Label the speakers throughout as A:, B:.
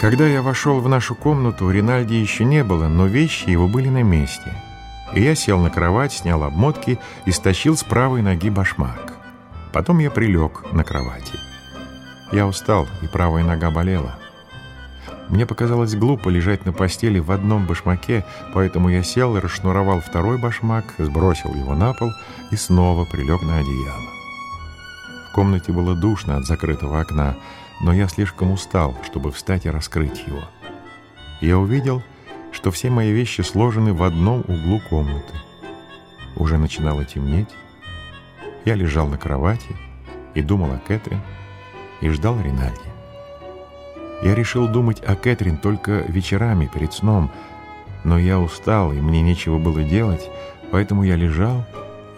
A: Когда я вошел в нашу комнату, Ринальди еще не было, но вещи его были на месте. И я сел на кровать, снял обмотки и стащил с правой ноги башмак. Потом я прилег на кровати. Я устал, и правая нога болела. Мне показалось глупо лежать на постели в одном башмаке, поэтому я сел и расшнуровал второй башмак, сбросил его на пол и снова прилег на одеяло. В комнате было душно от закрытого окна, но я слишком устал, чтобы встать и раскрыть его. Я увидел, что все мои вещи сложены в одном углу комнаты. Уже начинало темнеть. Я лежал на кровати и думал о Кэтрин, и ждал Ринальди. Я решил думать о Кэтрин только вечерами перед сном, но я устал, и мне нечего было делать, поэтому я лежал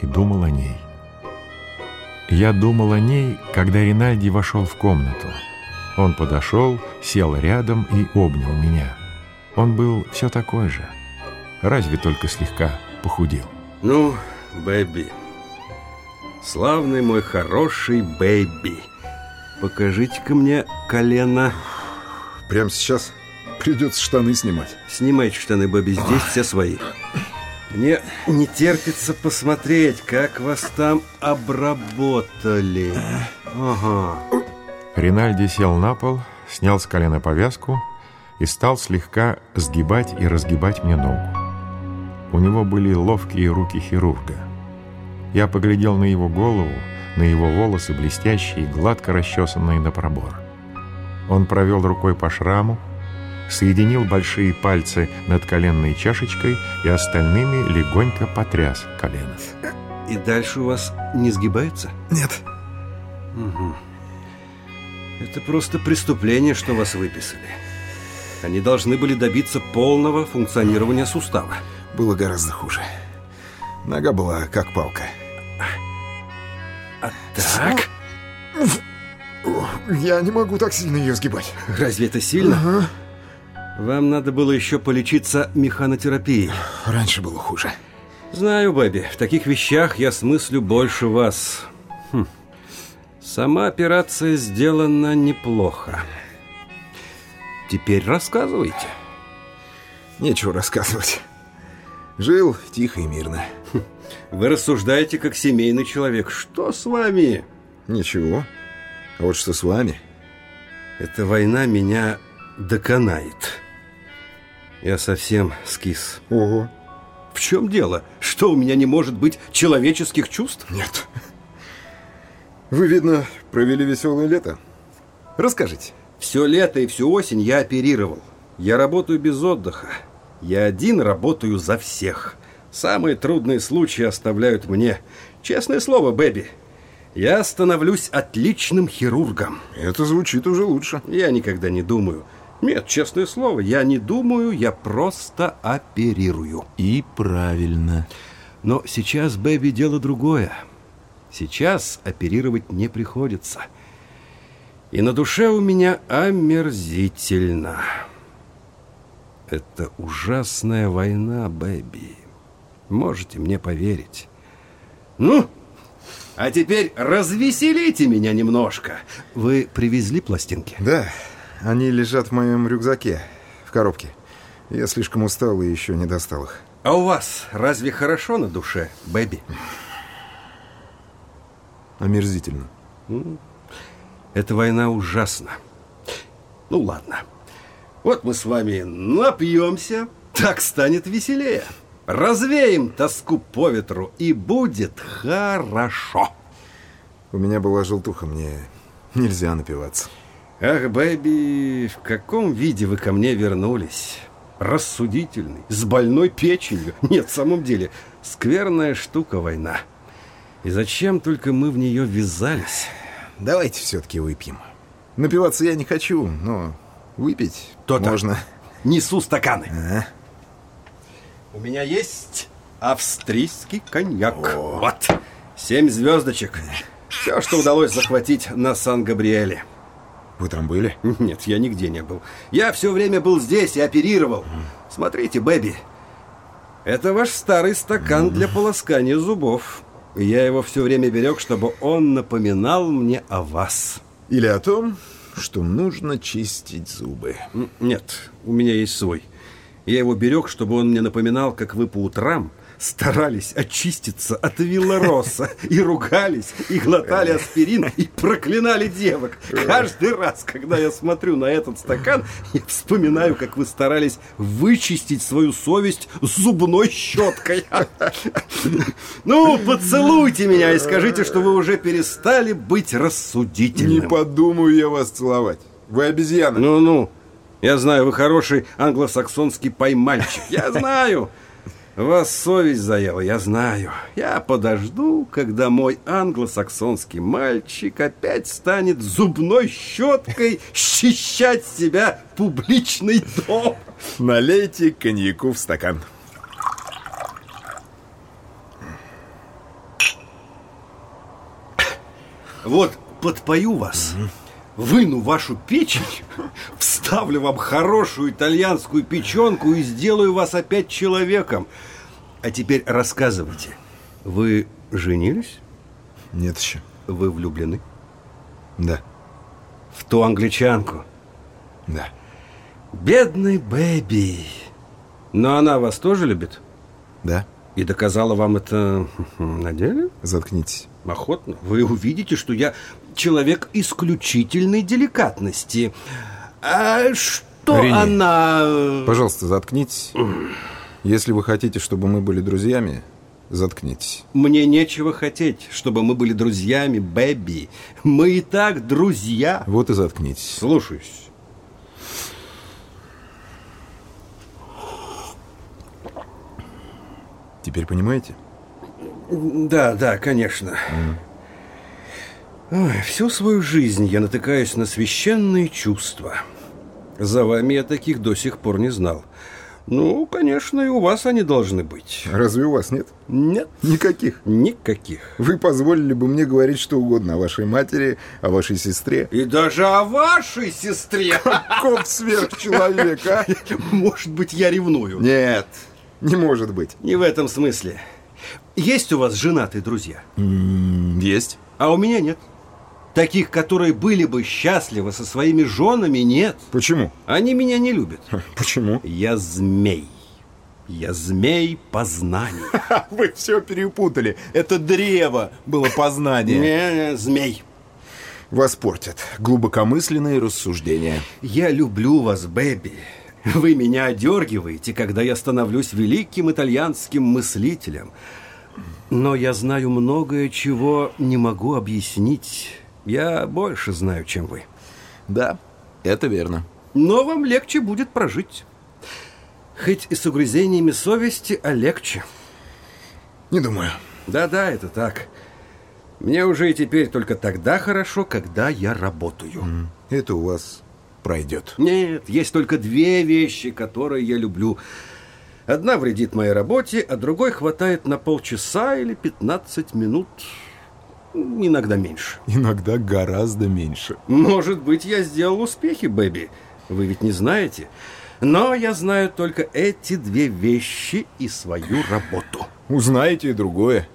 A: и думал о ней. Я думал о ней, когда Ринальди вошел в комнату. Он подошел, сел рядом и обнял меня. Он был все такой же, разве только слегка похудел.
B: Ну, Бэби, славный мой хороший Бэби, покажите-ка мне колено.
C: Прямо сейчас придется штаны снимать.
B: Снимайте штаны, Бэби, здесь все свои. Мне не терпится посмотреть, как вас там обработали. Ага.
A: Ринальди сел на пол, снял с колена повязку и стал слегка сгибать и разгибать мне ногу. У него были ловкие руки хирурга. Я поглядел на его голову, на его волосы, блестящие, гладко расчесанные на пробор. Он провел рукой по шраму, соединил большие пальцы над коленной чашечкой и остальными легонько потряс колено.
B: И дальше у вас не сгибается?
C: Нет.
B: Угу. Это просто преступление, что вас выписали. Они должны были добиться полного функционирования сустава.
C: Было гораздо хуже. Нога была как палка.
B: А так?
C: Я не могу так сильно ее сгибать.
B: Разве это сильно?
C: Ага.
B: Вам надо было еще полечиться механотерапией.
C: Раньше было хуже.
B: Знаю, Бэби, в таких вещах я смыслю больше вас. Хм. Сама операция сделана неплохо. Теперь рассказывайте.
C: Нечего рассказывать. Жил тихо и мирно.
B: Вы рассуждаете как семейный человек. Что с вами?
C: Ничего. А вот что с вами?
B: Эта война меня доконает. Я совсем скис.
C: Ого.
B: В чем дело? Что, у меня не может быть человеческих чувств?
C: Нет. Вы, видно, провели веселое лето. Расскажите.
B: Все лето и всю осень я оперировал. Я работаю без отдыха. Я один работаю за всех. Самые трудные случаи оставляют мне. Честное слово, Бэби. Я становлюсь отличным хирургом.
C: Это звучит уже лучше.
B: Я никогда не думаю. Нет, честное слово, я не думаю, я просто оперирую.
D: И правильно.
B: Но сейчас, Бэби, дело другое. Сейчас оперировать не приходится. И на душе у меня омерзительно. Это ужасная война, Бэби. Можете мне поверить. Ну, а теперь развеселите меня немножко. Вы привезли пластинки?
C: Да, они лежат в моем рюкзаке, в коробке. Я слишком устал и еще не достал их.
B: А у вас разве хорошо на душе, Бэби?
C: Омерзительно.
B: Эта война ужасна. Ну ладно. Вот мы с вами напьемся, так станет веселее. Развеем тоску по ветру, и будет хорошо.
C: У меня была желтуха, мне нельзя напиваться.
B: Ах, Бэби, в каком виде вы ко мне вернулись? Рассудительный, с больной печенью. Нет, в самом деле, скверная штука война. И зачем только мы в нее ввязались?
C: Давайте все-таки выпьем. Напиваться я не хочу, но выпить
B: То-то.
C: можно.
B: Несу стаканы.
C: А?
B: У меня есть австрийский коньяк. Вот, семь звездочек. Все, что удалось захватить на Сан-Габриэле.
C: Вы там были?
B: Нет, я нигде не был. Я все время был здесь и оперировал. Смотрите, Бэби. Это ваш старый стакан для полоскания зубов. Я его все время берег, чтобы он напоминал мне о вас.
C: Или о том, что нужно чистить зубы.
B: Нет, у меня есть свой. Я его берег, чтобы он мне напоминал, как вы по утрам старались очиститься от виллороса и ругались, и глотали аспирин, и проклинали девок. Каждый раз, когда я смотрю на этот стакан, я вспоминаю, как вы старались вычистить свою совесть зубной щеткой. Ну, поцелуйте меня и скажите, что вы уже перестали быть
C: Не
B: рассудительным.
C: подумаю я вас целовать. Вы обезьяна.
B: Ну-ну, я знаю, вы хороший англосаксонский поймальчик. Я знаю. Вас совесть заела, я знаю. Я подожду, когда мой англосаксонский мальчик опять станет зубной щеткой счищать себя публичный дом.
C: Налейте коньяку в стакан.
B: Вот подпою вас, выну вашу печень, вставлю вам хорошую итальянскую печенку и сделаю вас опять человеком. А теперь рассказывайте. Вы женились?
C: Нет еще.
B: Вы влюблены?
C: Да,
B: В ту англичанку.
C: да.
B: Бедный Бэби. Но она вас тоже любит?
C: Да,
B: И доказала вам это на деле?
C: заткнитесь.
B: Охотно. Вы увидите, что я человек исключительной деликатности. А что
C: Рене,
B: она...
C: Пожалуйста, заткнитесь. Если вы хотите, чтобы мы были друзьями, заткнитесь.
B: Мне нечего хотеть, чтобы мы были друзьями, Бэби. Мы и так друзья.
C: Вот и заткнитесь.
B: Слушаюсь.
C: Теперь понимаете?
B: Да, да, конечно. Ой, всю свою жизнь я натыкаюсь на священные чувства. За вами я таких до сих пор не знал. Ну, конечно, и у вас они должны быть.
C: Разве у вас нет?
B: Нет,
C: Никаких.
B: никаких.
C: Вы позволили бы мне говорить что угодно о вашей матери, о вашей сестре.
B: И даже о вашей сестре.
C: Коп сверхчеловек, а?
B: Может быть, я ревную.
C: Нет, не может быть.
B: Не в этом смысле. Есть у вас женатые друзья?
C: Есть.
B: А у меня нет. Таких, которые были бы счастливы со своими женами, нет.
C: Почему?
B: Они меня не любят.
C: Почему?
B: Я змей. Я змей познания.
D: Вы все перепутали. Это древо было познание.
B: Не, змей.
C: Вас портят глубокомысленные рассуждения.
B: Я люблю вас, Бэби. Вы меня одергиваете, когда я становлюсь великим итальянским мыслителем. Но я знаю многое, чего не могу объяснить. Я больше знаю, чем вы.
D: Да, это верно.
B: Но вам легче будет прожить. Хоть и с угрызениями совести, а легче.
C: Не думаю.
B: Да-да, это так. Мне уже и теперь только тогда хорошо, когда я работаю.
C: Это у вас пройдет.
B: Нет, есть только две вещи, которые я люблю. Одна вредит моей работе, а другой хватает на полчаса или 15 минут. Иногда меньше.
C: Иногда гораздо меньше.
B: Может быть, я сделал успехи, Бэби. Вы ведь не знаете. Но я знаю только эти две вещи и свою работу.
C: Узнаете и другое.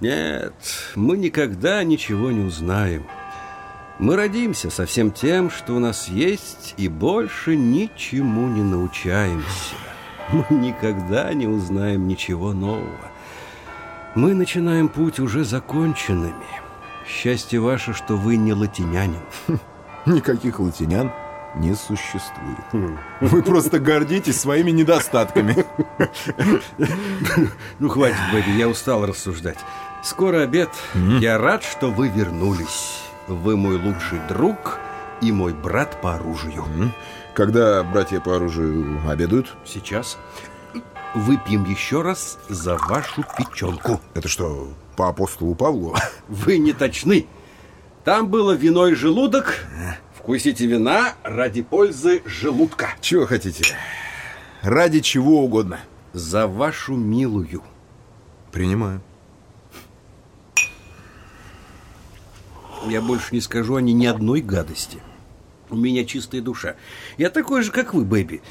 B: Нет, мы никогда ничего не узнаем. Мы родимся со всем тем, что у нас есть, и больше ничему не научаемся. Мы никогда не узнаем ничего нового. Мы начинаем путь уже законченными. Счастье ваше, что вы не латинянин.
C: Никаких латинян не существует. Вы просто гордитесь своими недостатками.
B: Ну, хватит, Бэби, я устал рассуждать. Скоро обед. Я рад, что вы вернулись. Вы мой лучший друг и мой брат по оружию.
C: Когда братья по оружию обедают,
B: Сейчас выпьем еще раз за вашу печенку.
C: это что, по апостолу Павлу?
B: Вы не точны. Там было вино и желудок. Вкусите вина ради пользы желудка.
C: Чего хотите? Ради чего угодно.
B: За вашу милую.
C: Принимаю.
B: Я больше не скажу о ней ни одной гадости. У меня чистая душа. Я такой же, как вы, Бэби.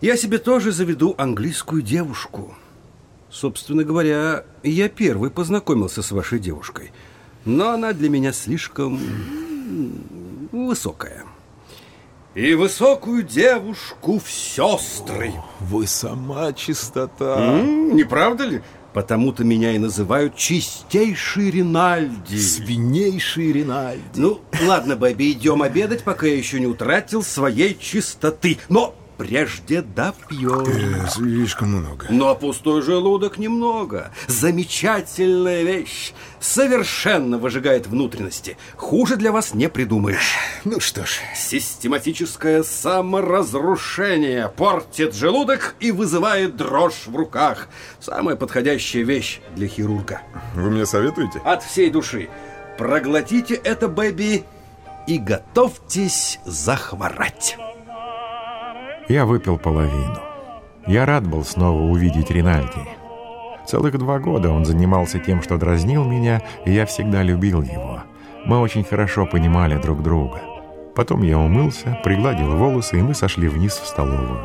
B: Я себе тоже заведу английскую девушку. Собственно говоря, я первый познакомился с вашей девушкой. Но она для меня слишком м, высокая. и высокую девушку в сестры.
D: Вы сама чистота.
B: М, Не правда ли? Потому-то меня и называют чистейший Ринальди.
D: Свинейший Ринальди.
B: Ну, ладно, Бэби, идем обедать, пока я еще не утратил своей чистоты. Но прежде допьем.
C: Э, слишком много.
B: Но пустой желудок немного. Замечательная вещь. Совершенно выжигает внутренности. Хуже для вас не придумаешь.
C: Ну что ж,
B: Систематическое саморазрушение портит желудок и вызывает дрожь в руках. Самая подходящая вещь для хирурга.
C: вы мне советуете?
B: От всей души. Проглотите это, Бэби, и готовьтесь захворать.
A: Я выпил половину. Я рад был снова увидеть Ринальди. Целых два года он занимался тем, что дразнил меня, и я всегда любил его. Мы очень хорошо понимали друг друга. Потом я умылся, пригладил волосы, и мы сошли вниз в столовую.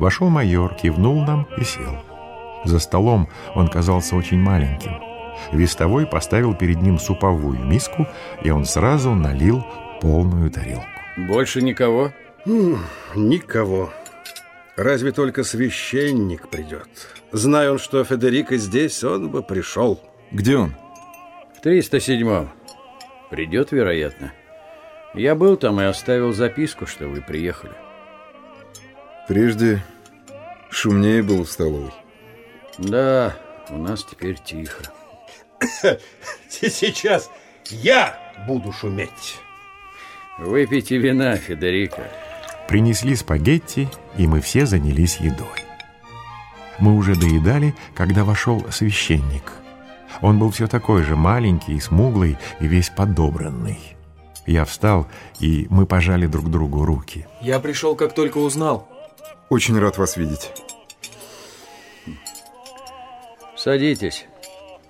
A: Вошел майор, кивнул нам и сел. За столом он казался очень маленьким. Вестовой поставил перед ним суповую миску, и он сразу налил полную тарелку.
E: Больше никого?
B: Никого. Разве только священник придет. Зная он, что Федерико здесь, он бы пришел.
D: Где он?
E: В 307-м. Придет, вероятно. Я был там и оставил записку, что вы приехали.
C: Прежде шумнее было в столовой.
E: Да, у нас теперь тихо.
B: Сейчас я буду шуметь.
E: Выпейте вина, Федерико.
A: Принесли спагетти, и мы все занялись едой. Мы уже доедали, когда вошел священник. Он был все такой же маленький, смуглый и весь подобранный. Я встал, и мы пожали друг другу руки.
F: Я пришел, как только узнал.
C: Очень рад вас видеть.
E: Садитесь.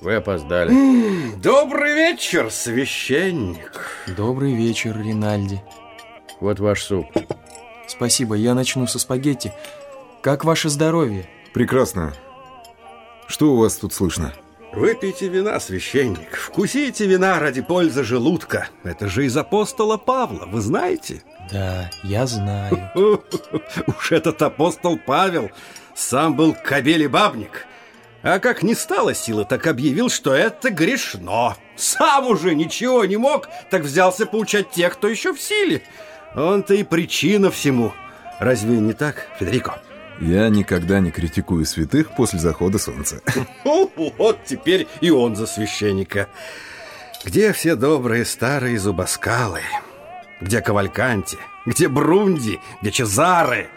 E: Вы опоздали.
B: Добрый вечер, священник.
F: Добрый вечер, Ринальди.
E: Вот ваш суп.
F: Спасибо, я начну со спагетти. Как ваше здоровье?
C: Прекрасно. Что у вас тут слышно?
B: Выпейте вина, священник. Вкусите вина ради пользы желудка. Это же из апостола Павла, вы знаете?
F: Да, я знаю.
B: Уж этот апостол Павел сам был кобель и бабник. А как не стало силы, так объявил, что это грешно. Сам уже ничего не мог, так взялся поучать тех, кто еще в силе. Он-то и причина всему. Разве не так, Федерико?
C: Я никогда не критикую святых после захода солнца.
B: Ну, вот теперь и он за священника. Где все добрые старые зубоскалы? Где Кавальканти? Где Брунди? Где Чезары?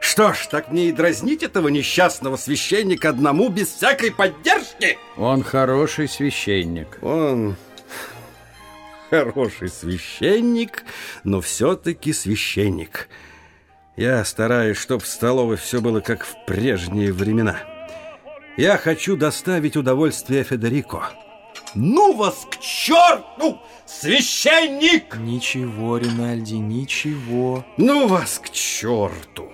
B: Что ж, так мне и дразнить этого несчастного священника одному без всякой поддержки?
E: Он хороший священник.
B: Он хороший священник, но все-таки священник. Я стараюсь, чтобы в столовой все было как в прежние времена. Я хочу доставить удовольствие Федерико. Ну вас к черту, священник!
F: Ничего, Ринальди, ничего.
B: Ну вас к черту!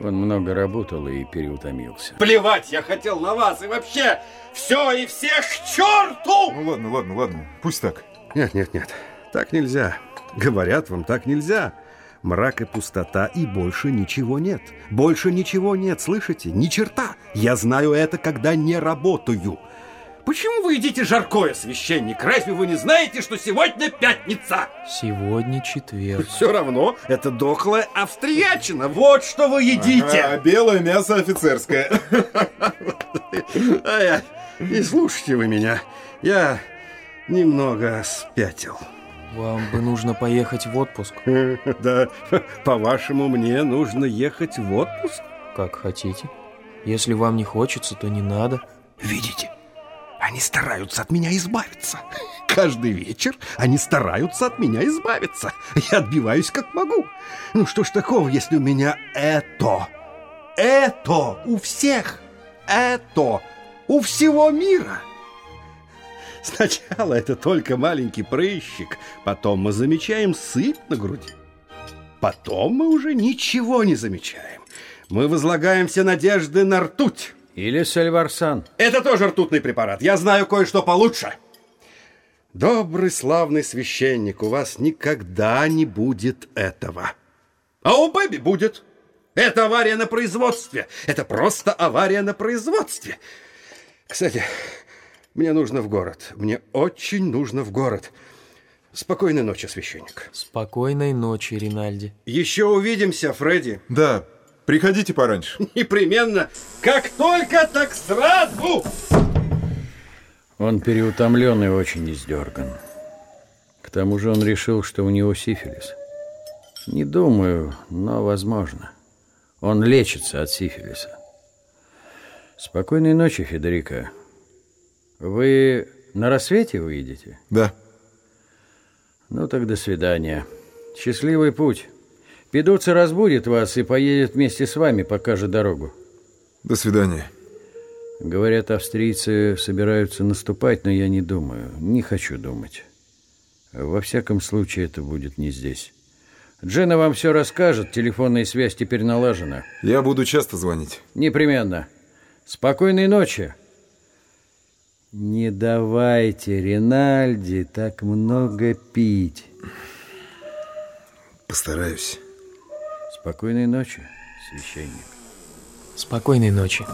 E: Он много работал и переутомился.
B: Плевать я хотел на вас и вообще все и всех к черту!
C: Ну ладно, ладно, ладно. Пусть так.
B: Нет, нет, нет, так нельзя. Говорят вам, так нельзя. Мрак и пустота, и больше ничего нет. Больше ничего нет, слышите? Ни черта. Я знаю это, когда не работаю. Почему вы едите жаркое, священник? Разве вы не знаете, что сегодня пятница?
F: Сегодня четверг.
B: Все равно, это дохлая австриячина. Вот что вы едите.
C: А белое мясо офицерское.
B: Не слушайте вы меня. Я немного спятил.
F: Вам бы нужно поехать в отпуск.
B: Да, по-вашему, мне нужно ехать в отпуск?
F: Как хотите. Если вам не хочется, то не надо.
B: Видите, они стараются от меня избавиться. Каждый вечер они стараются от меня избавиться. Я отбиваюсь как могу. Ну что ж такого, если у меня это? Это у всех. Это у всего мира. Сначала это только маленький прыщик, потом мы замечаем сыпь на груди. Потом мы уже ничего не замечаем. Мы возлагаем все надежды на ртуть.
E: Или сальварсан.
B: Это тоже ртутный препарат. Я знаю кое-что получше. Добрый славный священник, у вас никогда не будет этого. А у Бэби будет. Это авария на производстве. Это просто авария на производстве. Кстати, мне нужно в город. Мне очень нужно в город. Спокойной ночи, священник.
F: Спокойной ночи, Ринальди.
B: Еще увидимся, Фредди.
C: Да, приходите пораньше.
B: Непременно. Как только, так сразу.
E: Он переутомлен и очень издерган. К тому же он решил, что у него сифилис. Не думаю, но возможно. Он лечится от сифилиса. Спокойной ночи, Федерика. Вы на рассвете выйдете?
C: Да.
E: Ну так до свидания. Счастливый путь. Педуца разбудит вас и поедет вместе с вами, покажет дорогу.
C: До свидания.
E: Говорят, австрийцы собираются наступать, но я не думаю. Не хочу думать. Во всяком случае, это будет не здесь. Джена вам все расскажет, телефонная связь теперь налажена.
C: Я буду часто звонить.
E: Непременно. Спокойной ночи. Не давайте Ринальди так много пить.
C: Постараюсь.
E: Спокойной ночи, священник.
F: Спокойной ночи.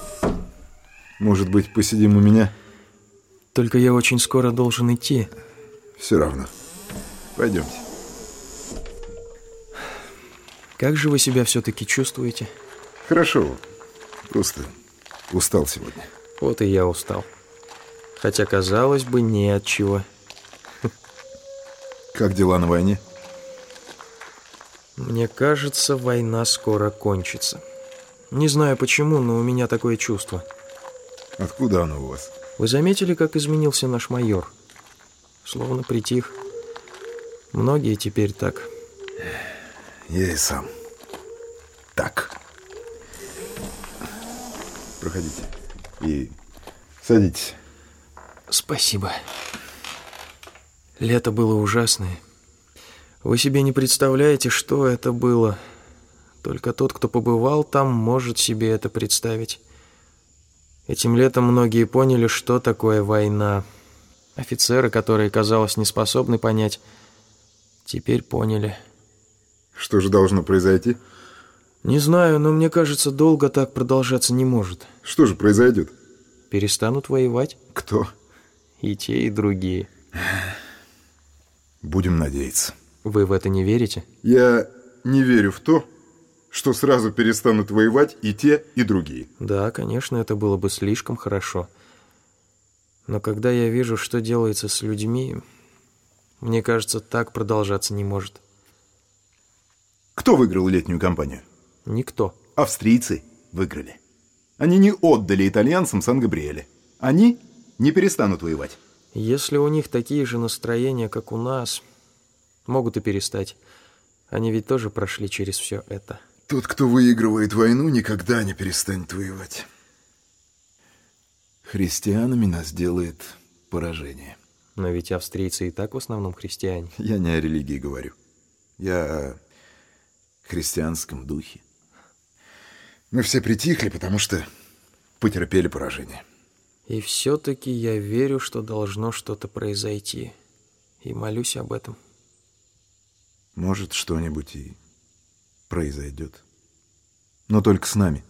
C: Может быть, посидим у меня?
F: Только я очень скоро должен идти.
C: Все равно. Пойдемте.
F: Как же вы себя все-таки чувствуете?
C: Хорошо. Просто устал сегодня.
F: Вот и я устал. Хотя, казалось бы, не от чего.
C: Как дела на войне?
F: Мне кажется, война скоро кончится. Не знаю почему, но у меня такое чувство.
C: Откуда оно у вас?
F: Вы заметили, как изменился наш майор? Словно притих. Многие теперь так.
C: Я и сам. Так. Проходите. И садитесь.
F: Спасибо. Лето было ужасное. Вы себе не представляете, что это было. Только тот, кто побывал там, может себе это представить. Этим летом многие поняли, что такое война. Офицеры, которые, казалось, не способны понять, теперь поняли.
C: Что же должно произойти?
F: Не знаю, но мне кажется, долго так продолжаться не может.
C: Что же произойдет?
F: Перестанут воевать
C: Кто?
F: И те, и другие.
C: Будем надеяться.
F: Вы в это не верите?
C: Я не верю в то, что сразу перестанут воевать и те, и другие.
F: Да, конечно, это было бы слишком хорошо. Но когда я вижу, что делается с людьми, мне кажется, так продолжаться не может.
G: Кто выиграл летнюю кампанию?
F: Никто.
G: Австрийцы выиграли. Они не отдали итальянцам Сан-Габриэле. Они не перестанут воевать.
F: Если у них такие же настроения, как у нас, могут и перестать. Они ведь тоже прошли через все это.
C: Тот, кто выигрывает войну, никогда не перестанет воевать.
G: Христианами нас делает поражение.
F: Но ведь австрийцы и так в основном христиане.
G: Я не о религии говорю. Я о христианском духе.
C: Мы все притихли, потому что потерпели поражение.
F: И все-таки я верю, что должно что-то произойти. И молюсь об этом.
G: Может, что-нибудь и произойдет. Но только с нами.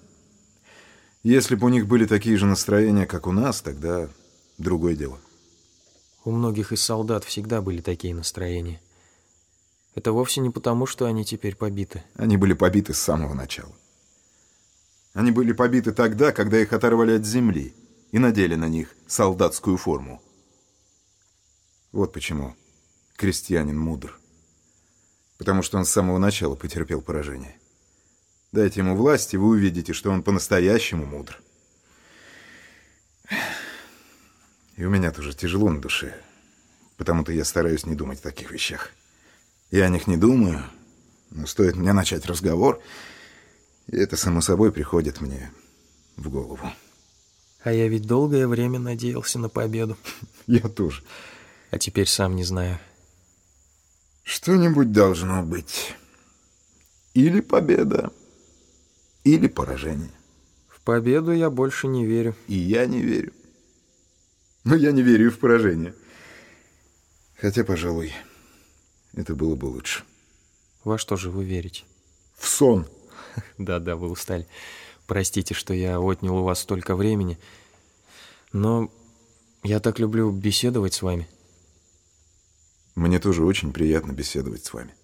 G: Если бы у них были такие же настроения, как у нас, тогда другое дело.
F: У многих из солдат всегда были такие настроения. Это вовсе не потому, что они теперь побиты.
G: Они были побиты с самого начала. Они были побиты тогда, когда их оторвали от земли и надели на них солдатскую форму. Вот почему крестьянин мудр. Потому что он с самого начала потерпел поражение. Дайте ему власть, и вы увидите, что он по-настоящему мудр. И у меня тоже тяжело на душе. Потому-то я стараюсь не думать о таких вещах. Я о них не думаю, но стоит мне начать разговор, и это само собой приходит мне в голову.
F: А я ведь долгое время надеялся на победу.
G: Я тоже.
F: А теперь сам не знаю.
G: Что-нибудь должно быть. Или победа, или поражение.
F: В победу я больше не верю.
G: И я не верю. Но я не верю и в поражение. Хотя, пожалуй, это было бы лучше.
F: Во что же вы верите?
C: В сон.
F: Да-да, вы устали. Простите, что я отнял у вас столько времени. Но я так люблю беседовать с вами.
C: Мне тоже очень приятно беседовать с вами.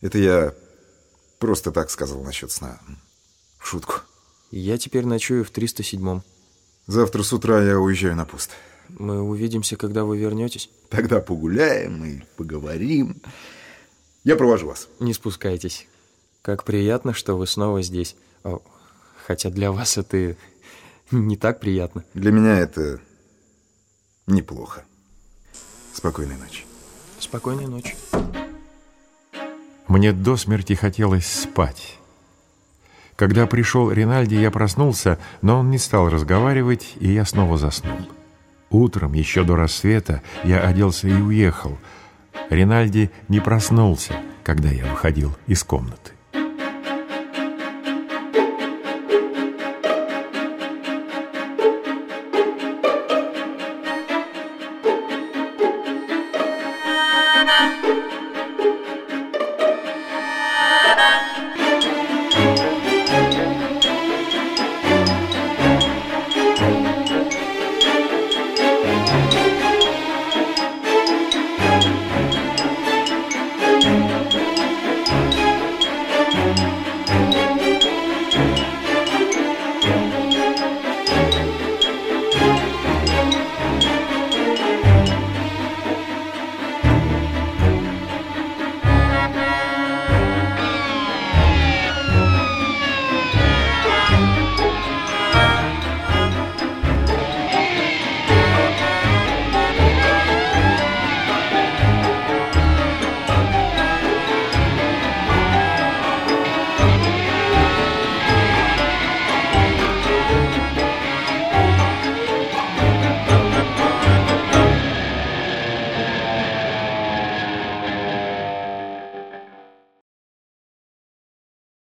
C: Это я просто так сказал насчет сна. В шутку.
F: Я теперь ночую в 307-м.
C: Завтра с утра я уезжаю на пост.
F: Мы увидимся, когда вы вернетесь.
C: Тогда погуляем и поговорим. Я провожу вас.
F: Не спускайтесь. Как приятно, что вы снова здесь. О, хотя для вас это не так приятно.
C: Для меня это неплохо. Спокойной ночи.
F: Спокойной ночи.
A: Мне до смерти хотелось спать. Когда пришел Ринальди, я проснулся, но он не стал разговаривать, и я снова заснул. Утром, еще до рассвета, я оделся и уехал. Ринальди не проснулся, когда я выходил из комнаты.